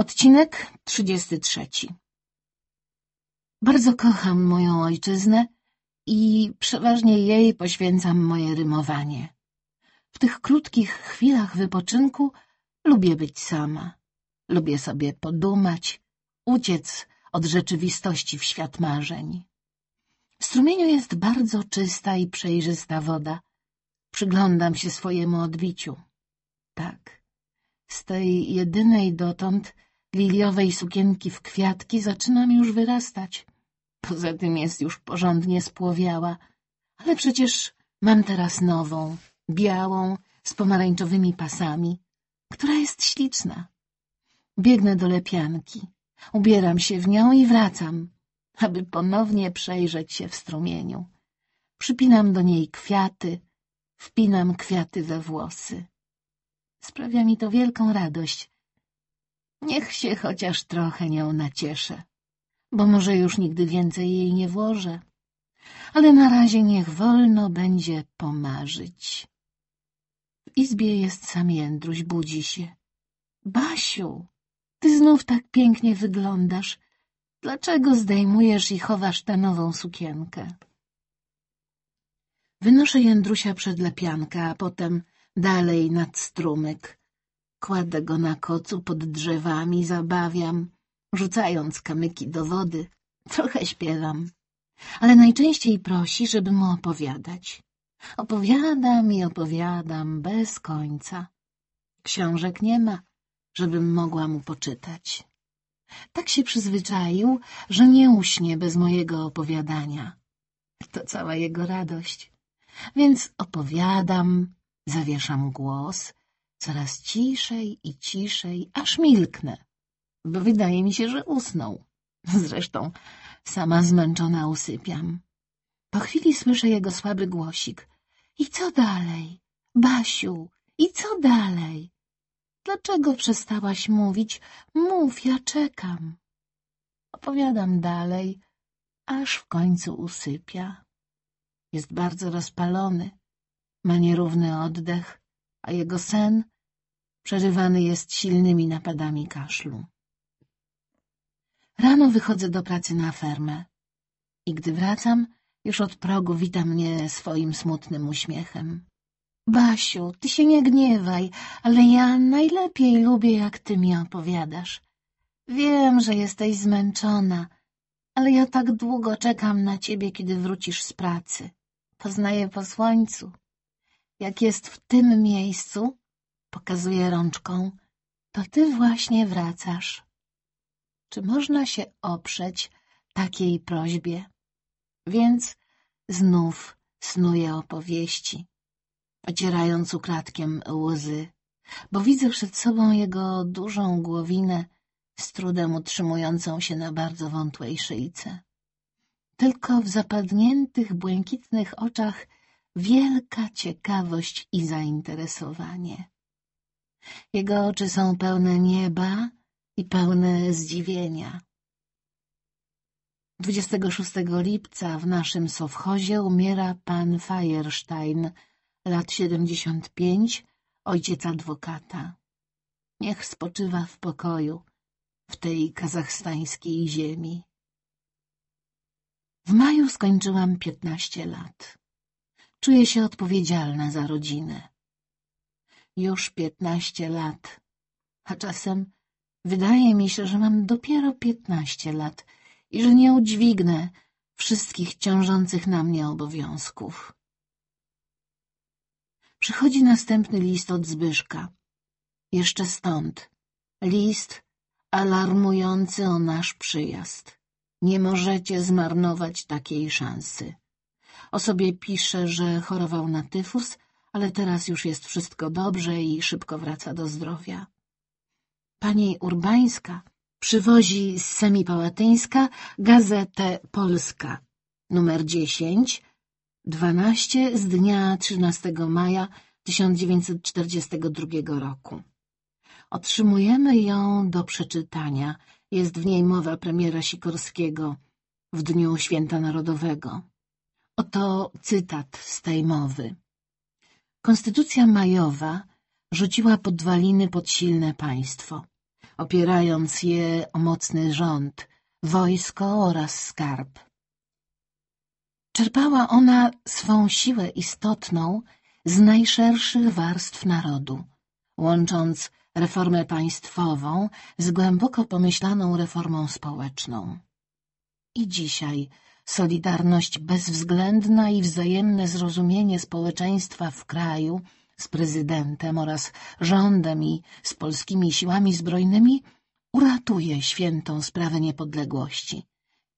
Odcinek 33 Bardzo kocham moją ojczyznę i przeważnie jej poświęcam moje rymowanie. W tych krótkich chwilach wypoczynku lubię być sama. Lubię sobie podumać, uciec od rzeczywistości w świat marzeń. W strumieniu jest bardzo czysta i przejrzysta woda. Przyglądam się swojemu odbiciu. Tak, z tej jedynej dotąd liliowej sukienki w kwiatki zaczynam już wyrastać. Poza tym jest już porządnie spłowiała, ale przecież mam teraz nową, białą, z pomarańczowymi pasami, która jest śliczna. Biegnę do lepianki, ubieram się w nią i wracam, aby ponownie przejrzeć się w strumieniu. Przypinam do niej kwiaty, wpinam kwiaty we włosy. Sprawia mi to wielką radość. Niech się chociaż trochę nią nacieszę, bo może już nigdy więcej jej nie włożę. Ale na razie niech wolno będzie pomarzyć. W izbie jest sam Jędruś, budzi się. Basiu, ty znów tak pięknie wyglądasz. Dlaczego zdejmujesz i chowasz tę nową sukienkę? Wynoszę Jędrusia przed lepiankę, a potem dalej nad strumyk. Kładę go na kocu pod drzewami, zabawiam, rzucając kamyki do wody. Trochę śpiewam, ale najczęściej prosi, żeby mu opowiadać. Opowiadam i opowiadam bez końca. Książek nie ma, żebym mogła mu poczytać. Tak się przyzwyczaił, że nie uśnie bez mojego opowiadania. To cała jego radość. Więc opowiadam, zawieszam głos, coraz ciszej i ciszej, aż milknę, bo wydaje mi się, że usnął. Zresztą sama zmęczona usypiam. Po chwili słyszę jego słaby głosik. I co dalej? Basiu, i co dalej? Dlaczego przestałaś mówić? Mów, ja czekam. Opowiadam dalej, aż w końcu usypia. Jest bardzo rozpalony, ma nierówny oddech, a jego sen przerywany jest silnymi napadami kaszlu. Rano wychodzę do pracy na fermę i gdy wracam, już od progu wita mnie swoim smutnym uśmiechem. Basiu, ty się nie gniewaj, ale ja najlepiej lubię, jak ty mi opowiadasz. Wiem, że jesteś zmęczona, ale ja tak długo czekam na ciebie, kiedy wrócisz z pracy. Poznaję po słońcu. Jak jest w tym miejscu, pokazuje rączką, to ty właśnie wracasz. Czy można się oprzeć takiej prośbie? Więc znów snuję opowieści, ocierając ukradkiem łzy, bo widzę przed sobą jego dużą głowinę, z trudem utrzymującą się na bardzo wątłej szyjce. Tylko w zapadniętych, błękitnych oczach wielka ciekawość i zainteresowanie. Jego oczy są pełne nieba i pełne zdziwienia. 26 lipca w naszym sowchozie umiera pan Feierstein, lat 75, ojciec adwokata. Niech spoczywa w pokoju w tej kazachstańskiej ziemi. W maju skończyłam piętnaście lat. Czuję się odpowiedzialna za rodzinę. Już piętnaście lat, a czasem wydaje mi się, że mam dopiero piętnaście lat i że nie udźwignę wszystkich ciążących na mnie obowiązków. Przychodzi następny list od Zbyszka. Jeszcze stąd. List alarmujący o nasz przyjazd. Nie możecie zmarnować takiej szansy. O sobie pisze, że chorował na tyfus, ale teraz już jest wszystko dobrze i szybko wraca do zdrowia. Pani Urbańska przywozi z Semipałatyńska gazetę Polska, numer 10, 12 z dnia 13 maja 1942 roku. Otrzymujemy ją do przeczytania. Jest w niej mowa premiera Sikorskiego w Dniu Święta Narodowego. Oto cytat z tej mowy. Konstytucja majowa rzuciła podwaliny pod silne państwo. opierając je o mocny rząd, wojsko oraz skarb. Czerpała ona swą siłę istotną z najszerszych warstw narodu, łącząc reformę państwową z głęboko pomyślaną reformą społeczną. I dzisiaj solidarność bezwzględna i wzajemne zrozumienie społeczeństwa w kraju z prezydentem oraz rządem i z polskimi siłami zbrojnymi uratuje świętą sprawę niepodległości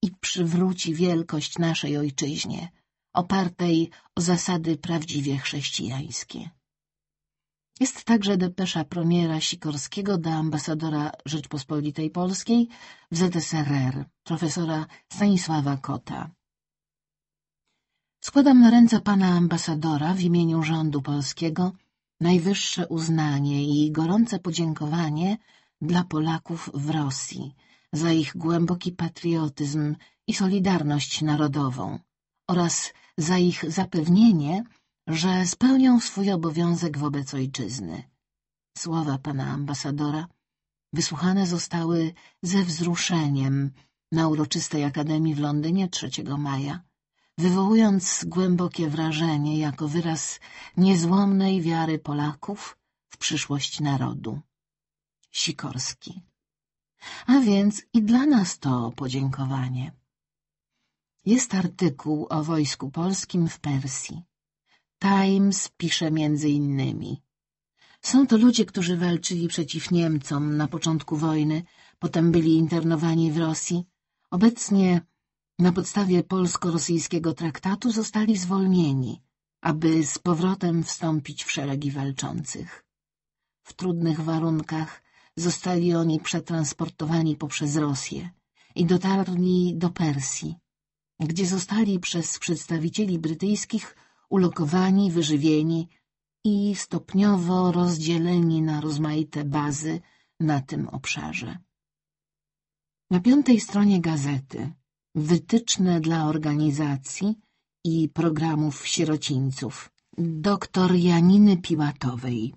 i przywróci wielkość naszej ojczyźnie, opartej o zasady prawdziwie chrześcijańskie. Jest także depesza premiera Sikorskiego do ambasadora Rzeczpospolitej Polskiej w ZSRR, profesora Stanisława Kota. Składam na ręce pana ambasadora w imieniu rządu polskiego najwyższe uznanie i gorące podziękowanie dla Polaków w Rosji za ich głęboki patriotyzm i solidarność narodową oraz za ich zapewnienie, że spełnią swój obowiązek wobec ojczyzny. Słowa pana ambasadora wysłuchane zostały ze wzruszeniem na uroczystej Akademii w Londynie 3 maja, wywołując głębokie wrażenie jako wyraz niezłomnej wiary Polaków w przyszłość narodu. Sikorski. A więc i dla nas to podziękowanie. Jest artykuł o wojsku polskim w Persji. Times pisze między innymi. Są to ludzie, którzy walczyli przeciw Niemcom na początku wojny, potem byli internowani w Rosji. Obecnie na podstawie polsko-rosyjskiego traktatu zostali zwolnieni, aby z powrotem wstąpić w szeregi walczących. W trudnych warunkach zostali oni przetransportowani poprzez Rosję i dotarli do Persji, gdzie zostali przez przedstawicieli brytyjskich ulokowani, wyżywieni i stopniowo rozdzieleni na rozmaite bazy na tym obszarze. Na piątej stronie gazety wytyczne dla organizacji i programów sierocińców doktor Janiny Piłatowej.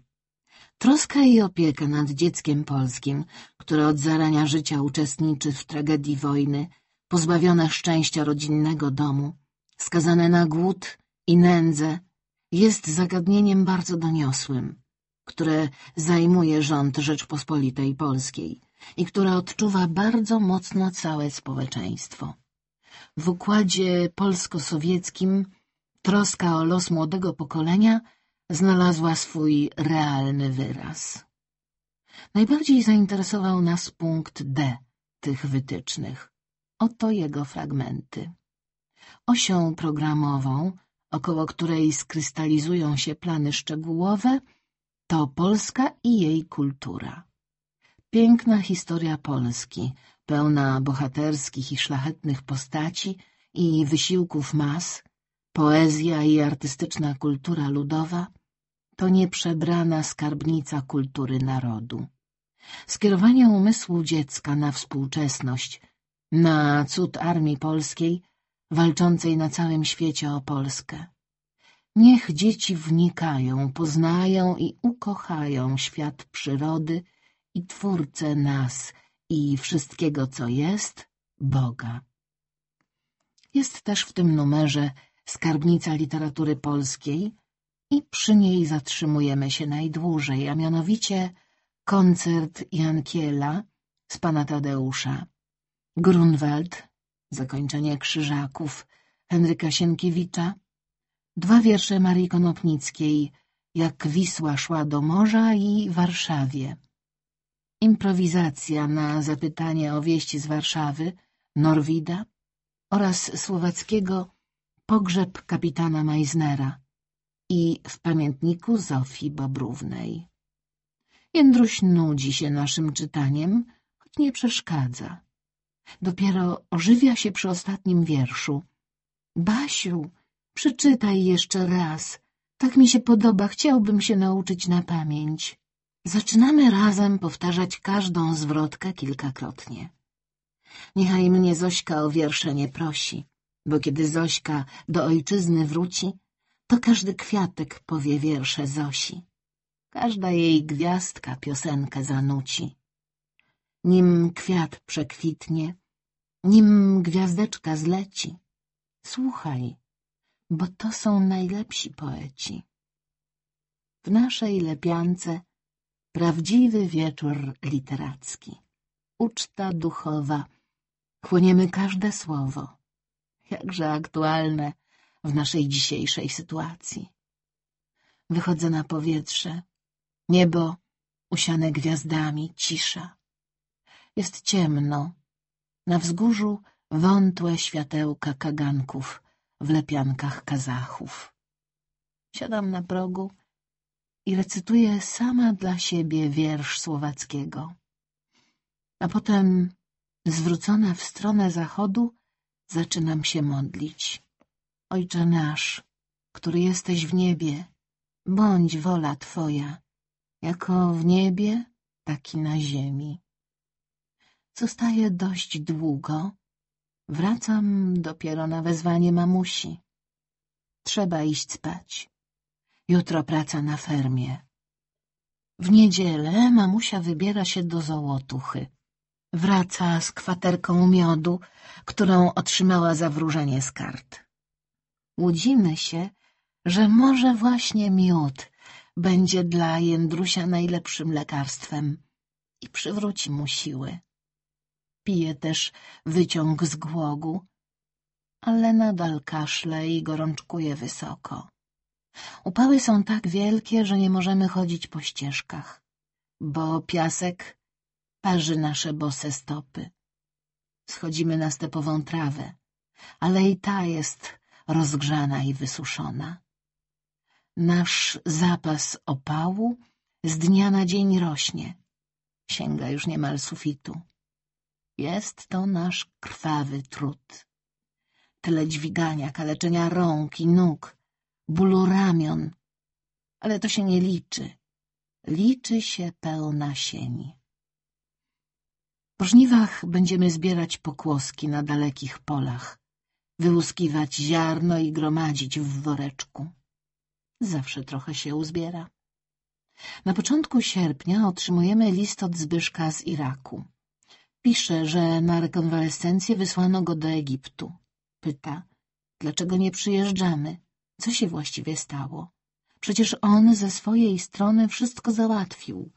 Troska i opieka nad dzieckiem polskim, które od zarania życia uczestniczy w tragedii wojny, pozbawione szczęścia rodzinnego domu, skazane na głód i nędzę, jest zagadnieniem bardzo doniosłym, które zajmuje rząd Rzeczpospolitej Polskiej i które odczuwa bardzo mocno całe społeczeństwo. W układzie polsko-sowieckim troska o los młodego pokolenia znalazła swój realny wyraz. Najbardziej zainteresował nas punkt D tych wytycznych. Oto jego fragmenty. Osią programową, około której skrystalizują się plany szczegółowe, to Polska i jej kultura. Piękna historia Polski, pełna bohaterskich i szlachetnych postaci i wysiłków mas, poezja i artystyczna kultura ludowa, to nieprzebrana skarbnica kultury narodu. Skierowanie umysłu dziecka na współczesność, na cud armii polskiej, walczącej na całym świecie o Polskę. Niech dzieci wnikają, poznają i ukochają świat przyrody i Twórcę nas i wszystkiego, co jest, Boga. Jest też w tym numerze skarbnica literatury polskiej i przy niej zatrzymujemy się najdłużej, a mianowicie koncert Jankiela z pana Tadeusza, Grunwald, zakończenie Krzyżaków, Henryka Sienkiewicza, dwa wiersze Marii Konopnickiej, jak Wisła szła do morza i Warszawie, improwizacja na zapytanie o wieści z Warszawy, Norwida oraz słowackiego Pogrzeb kapitana Meisnera i w pamiętniku Zofii Bobrównej. Jędruś nudzi się naszym czytaniem, choć nie przeszkadza. Dopiero ożywia się przy ostatnim wierszu. Basiu, przeczytaj jeszcze raz. Tak mi się podoba, chciałbym się nauczyć na pamięć. Zaczynamy razem powtarzać każdą zwrotkę kilkakrotnie. Niechaj mnie Zośka o wiersze nie prosi, bo kiedy Zośka do ojczyzny wróci, to każdy kwiatek powie wiersze Zosi. Każda jej gwiazdka piosenkę zanuci. nim kwiat przekwitnie, nim gwiazdeczka zleci. Słuchaj, bo to są najlepsi poeci. W naszej lepiance prawdziwy wieczór literacki, uczta duchowa, chłoniemy każde słowo, jakże aktualne w naszej dzisiejszej sytuacji. Wychodzę na powietrze, niebo usiane gwiazdami, cisza. Jest ciemno, na wzgórzu wątłe światełka kaganków w lepiankach kazachów. Siadam na progu i recytuję sama dla siebie wiersz słowackiego. A potem, zwrócona w stronę zachodu, zaczynam się modlić. Ojcze nasz, który jesteś w niebie, bądź wola Twoja, jako w niebie, tak i na ziemi. Zostaję dość długo. Wracam dopiero na wezwanie mamusi. Trzeba iść spać. Jutro praca na fermie. W niedzielę mamusia wybiera się do Zołotuchy. Wraca z kwaterką miodu, którą otrzymała za wróżenie z kart. Łudzimy się, że może właśnie miód będzie dla Jędrusia najlepszym lekarstwem i przywróci mu siły. Pije też wyciąg z głogu, ale nadal kaszle i gorączkuje wysoko. Upały są tak wielkie, że nie możemy chodzić po ścieżkach, bo piasek parzy nasze bose stopy. Schodzimy na stepową trawę, ale i ta jest rozgrzana i wysuszona. Nasz zapas opału z dnia na dzień rośnie, sięga już niemal sufitu. Jest to nasz krwawy trud. Tyle dźwigania, kaleczenia rąk i nóg, bólu ramion, ale to się nie liczy. Liczy się pełna sieni. Po żniwach będziemy zbierać pokłoski na dalekich polach, wyłuskiwać ziarno i gromadzić w woreczku. Zawsze trochę się uzbiera. Na początku sierpnia otrzymujemy list od Zbyszka z Iraku. Pisze, że na rekonwalescencję wysłano go do Egiptu. Pyta, dlaczego nie przyjeżdżamy? Co się właściwie stało? Przecież on ze swojej strony wszystko załatwił.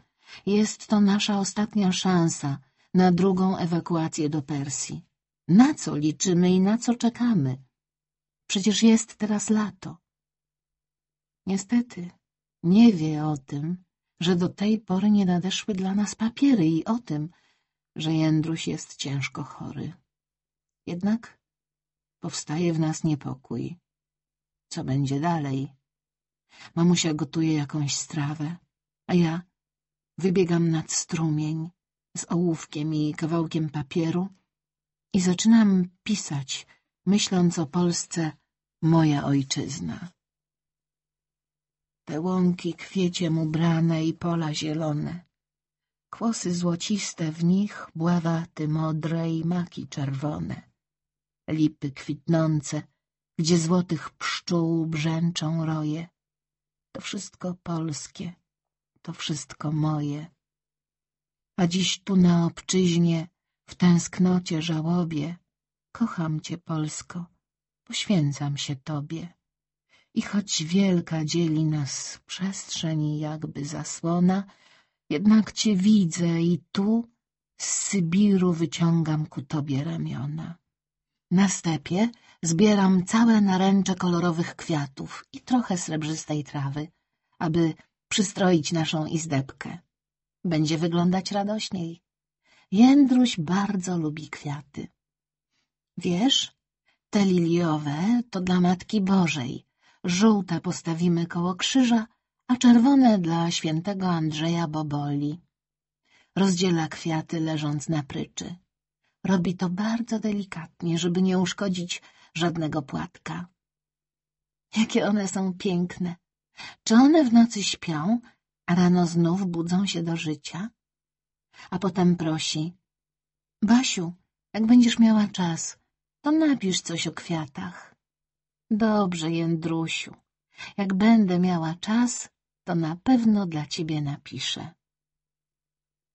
Jest to nasza ostatnia szansa na drugą ewakuację do Persji. Na co liczymy i na co czekamy? Przecież jest teraz lato. Niestety, nie wie o tym, że do tej pory nie nadeszły dla nas papiery i o tym, że Jędruś jest ciężko chory. Jednak powstaje w nas niepokój. Co będzie dalej? Mamusia gotuje jakąś strawę, a ja wybiegam nad strumień z ołówkiem i kawałkiem papieru i zaczynam pisać, myśląc o Polsce, moja ojczyzna. Te łąki kwieciem ubrane i pola zielone, kłosy złociste w nich, bławaty modre i maki czerwone, lipy kwitnące, gdzie złotych pszczół brzęczą roje. To wszystko polskie, to wszystko moje. A dziś tu na obczyźnie, w tęsknocie, żałobie, kocham cię, Polsko, poświęcam się tobie. I choć wielka dzieli nas przestrzeń jakby zasłona, jednak cię widzę i tu z Sybiru wyciągam ku tobie ramiona. Na stepie zbieram całe naręcze kolorowych kwiatów i trochę srebrzystej trawy, aby przystroić naszą izdebkę. Będzie wyglądać radośniej. Jędruś bardzo lubi kwiaty. Wiesz, te liliowe to dla Matki Bożej, żółte postawimy koło krzyża, a czerwone dla świętego Andrzeja Boboli. Rozdziela kwiaty leżąc na pryczy. Robi to bardzo delikatnie, żeby nie uszkodzić żadnego płatka. Jakie one są piękne! Czy one w nocy śpią, a rano znów budzą się do życia? A potem prosi. Basiu, jak będziesz miała czas, to napisz coś o kwiatach. Dobrze, Jędrusiu. Jak będę miała czas, to na pewno dla ciebie napiszę.